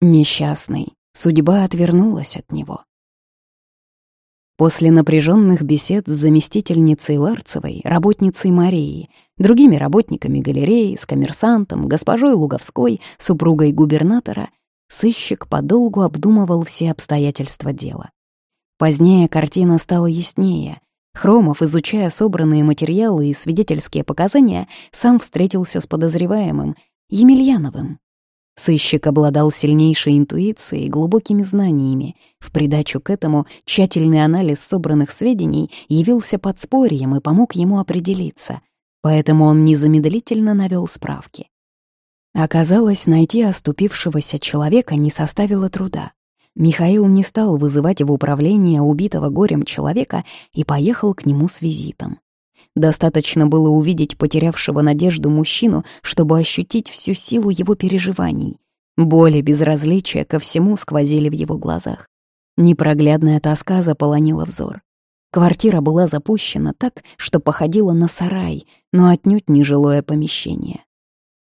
Несчастный, судьба отвернулась от него. После напряженных бесед с заместительницей Ларцевой, работницей Марии, другими работниками галереи, с коммерсантом, госпожой Луговской, супругой губернатора, сыщик подолгу обдумывал все обстоятельства дела. Позднее картина стала яснее. Хромов, изучая собранные материалы и свидетельские показания, сам встретился с подозреваемым, Емельяновым. Сыщик обладал сильнейшей интуицией и глубокими знаниями. В придачу к этому тщательный анализ собранных сведений явился подспорьем и помог ему определиться. Поэтому он незамедлительно навел справки. Оказалось, найти оступившегося человека не составило труда. Михаил не стал вызывать в управление убитого горем человека и поехал к нему с визитом. Достаточно было увидеть потерявшего надежду мужчину, чтобы ощутить всю силу его переживаний. Боль и безразличие ко всему сквозили в его глазах. Непроглядная тоска заполонила взор. Квартира была запущена так, что походила на сарай, но отнюдь не жилое помещение.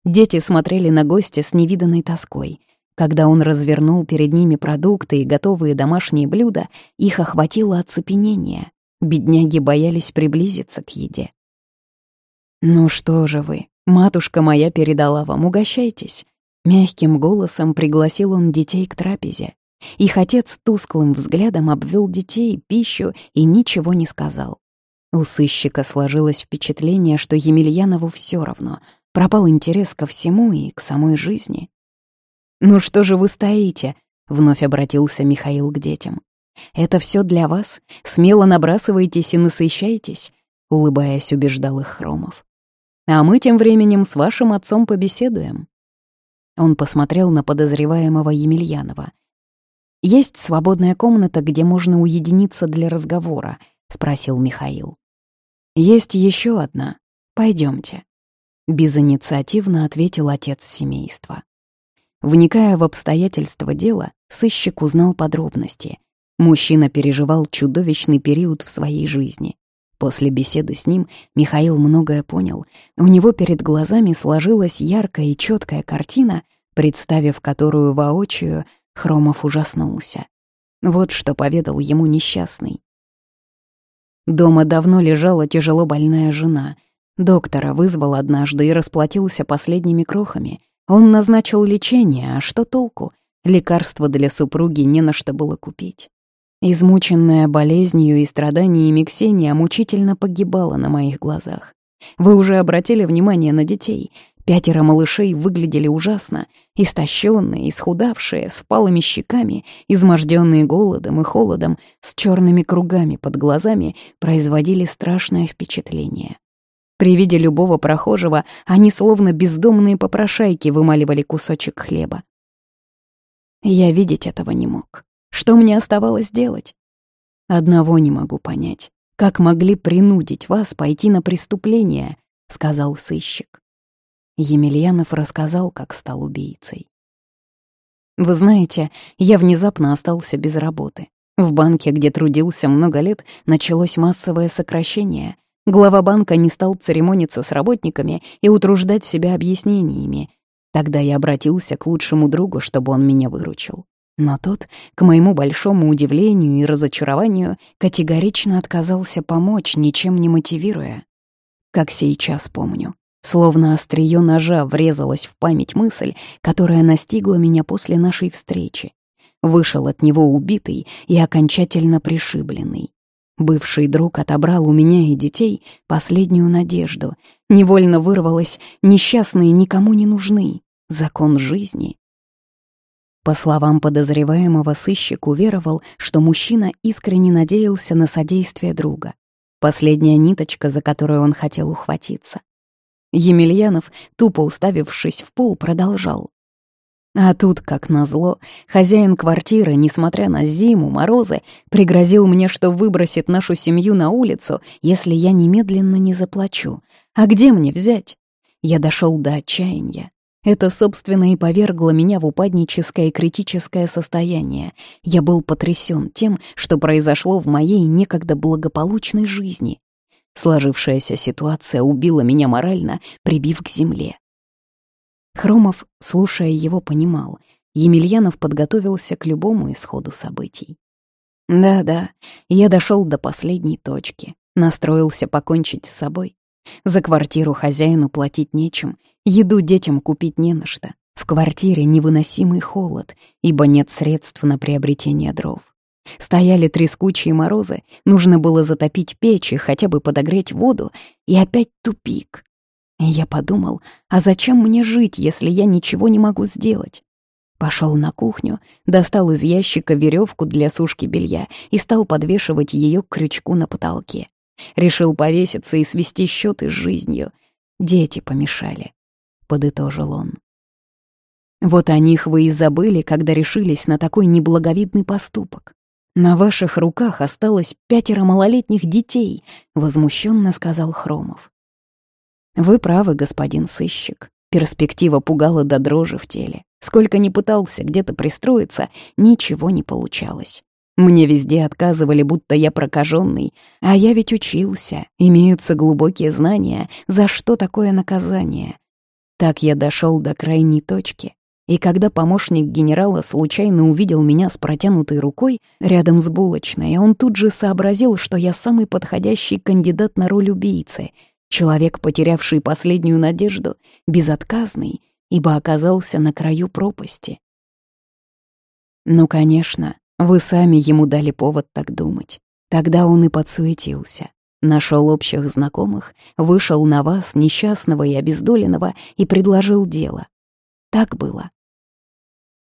Дети смотрели на гостя с невиданной тоской. Когда он развернул перед ними продукты и готовые домашние блюда, их охватило оцепенение. Бедняги боялись приблизиться к еде. «Ну что же вы, матушка моя передала вам, угощайтесь». Мягким голосом пригласил он детей к трапезе. Их отец тусклым взглядом обвел детей, пищу и ничего не сказал. У сыщика сложилось впечатление, что Емельянову все равно, пропал интерес ко всему и к самой жизни. «Ну что же вы стоите?» — вновь обратился Михаил к детям. «Это все для вас? Смело набрасывайтесь и насыщайтесь», — улыбаясь, убеждал их Хромов. «А мы тем временем с вашим отцом побеседуем». Он посмотрел на подозреваемого Емельянова. «Есть свободная комната, где можно уединиться для разговора?» — спросил Михаил. «Есть еще одна. Пойдемте. Безинициативно ответил отец семейства. Вникая в обстоятельства дела, сыщик узнал подробности. Мужчина переживал чудовищный период в своей жизни. После беседы с ним Михаил многое понял. У него перед глазами сложилась яркая и четкая картина, представив которую воочию, Хромов ужаснулся. Вот что поведал ему несчастный. Дома давно лежала тяжело больная жена. Доктора вызвал однажды и расплатился последними крохами. Он назначил лечение, а что толку? Лекарства для супруги не на что было купить. Измученная болезнью и страданиями Ксения мучительно погибала на моих глазах. Вы уже обратили внимание на детей. Пятеро малышей выглядели ужасно, истощенные, исхудавшие, с впалыми щеками, изможденные голодом и холодом, с черными кругами под глазами, производили страшное впечатление. При виде любого прохожего они словно бездомные попрошайки вымаливали кусочек хлеба. Я видеть этого не мог. Что мне оставалось делать? Одного не могу понять. Как могли принудить вас пойти на преступление, сказал сыщик. Емельянов рассказал, как стал убийцей. Вы знаете, я внезапно остался без работы. В банке, где трудился много лет, началось массовое сокращение. Глава банка не стал церемониться с работниками и утруждать себя объяснениями. Тогда я обратился к лучшему другу, чтобы он меня выручил. Но тот, к моему большому удивлению и разочарованию, категорично отказался помочь, ничем не мотивируя. Как сейчас помню. Словно острие ножа врезалась в память мысль, которая настигла меня после нашей встречи. Вышел от него убитый и окончательно пришибленный. Бывший друг отобрал у меня и детей последнюю надежду. Невольно вырвалось «несчастные никому не нужны. Закон жизни». По словам подозреваемого, сыщик уверовал, что мужчина искренне надеялся на содействие друга. Последняя ниточка, за которую он хотел ухватиться. Емельянов, тупо уставившись в пол, продолжал. А тут, как назло, хозяин квартиры, несмотря на зиму, морозы, пригрозил мне, что выбросит нашу семью на улицу, если я немедленно не заплачу. А где мне взять? Я дошел до отчаяния. Это, собственно, и повергло меня в упадническое критическое состояние. Я был потрясен тем, что произошло в моей некогда благополучной жизни. Сложившаяся ситуация убила меня морально, прибив к земле. Хромов, слушая его, понимал. Емельянов подготовился к любому исходу событий. Да-да, я дошел до последней точки, настроился покончить с собой. За квартиру хозяину платить нечем, еду детям купить не на что. В квартире невыносимый холод, ибо нет средств на приобретение дров. Стояли трескучие морозы, нужно было затопить печь и хотя бы подогреть воду, и опять тупик. Я подумал, а зачем мне жить, если я ничего не могу сделать? Пошел на кухню, достал из ящика веревку для сушки белья и стал подвешивать ее к крючку на потолке. Решил повеситься и свести счеты с жизнью. Дети помешали, — подытожил он. Вот о них вы и забыли, когда решились на такой неблаговидный поступок. На ваших руках осталось пятеро малолетних детей, — возмущенно сказал Хромов. Вы правы, господин сыщик. Перспектива пугала до дрожи в теле. Сколько ни пытался где-то пристроиться, ничего не получалось. Мне везде отказывали, будто я прокаженный, а я ведь учился, имеются глубокие знания, за что такое наказание. Так я дошел до крайней точки, и когда помощник генерала случайно увидел меня с протянутой рукой рядом с булочной, он тут же сообразил, что я самый подходящий кандидат на роль убийцы, человек, потерявший последнюю надежду, безотказный, ибо оказался на краю пропасти. Ну, конечно, вы сами ему дали повод так думать. Тогда он и подсуетился. Нашел общих знакомых, вышел на вас, несчастного и обездоленного, и предложил дело. Так было.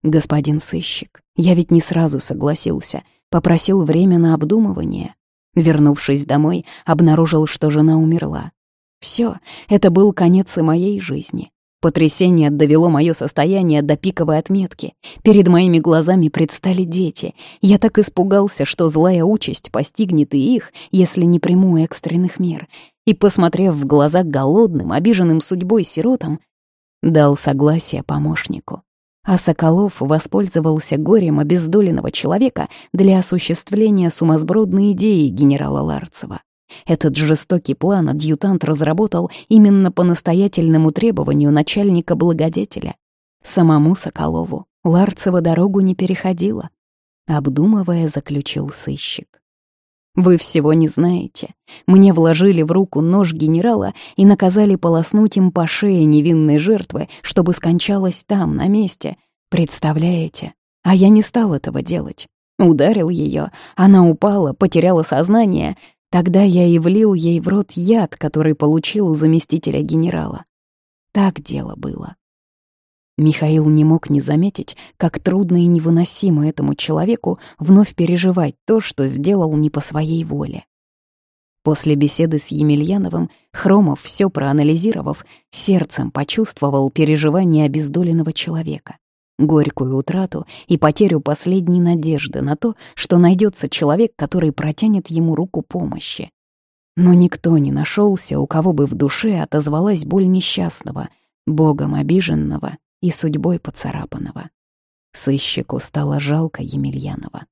Господин сыщик, я ведь не сразу согласился, попросил время на обдумывание. Вернувшись домой, обнаружил, что жена умерла. Все, это был конец и моей жизни. Потрясение довело мое состояние до пиковой отметки. Перед моими глазами предстали дети. Я так испугался, что злая участь постигнет и их, если не приму экстренных мер. И, посмотрев в глаза голодным, обиженным судьбой сиротам, дал согласие помощнику. А Соколов воспользовался горем обездоленного человека для осуществления сумасбродной идеи генерала Ларцева. Этот жестокий план адъютант разработал именно по настоятельному требованию начальника-благодетеля. Самому Соколову Ларцева дорогу не переходила. Обдумывая, заключил сыщик. «Вы всего не знаете. Мне вложили в руку нож генерала и наказали полоснуть им по шее невинной жертвы, чтобы скончалась там, на месте. Представляете? А я не стал этого делать. Ударил ее, она упала, потеряла сознание, Тогда я и влил ей в рот яд, который получил у заместителя генерала. Так дело было. Михаил не мог не заметить, как трудно и невыносимо этому человеку вновь переживать то, что сделал не по своей воле. После беседы с Емельяновым Хромов, все проанализировав, сердцем почувствовал переживание обездоленного человека горькую утрату и потерю последней надежды на то, что найдется человек, который протянет ему руку помощи. Но никто не нашелся, у кого бы в душе отозвалась боль несчастного, богом обиженного и судьбой поцарапанного. Сыщику стало жалко Емельянова.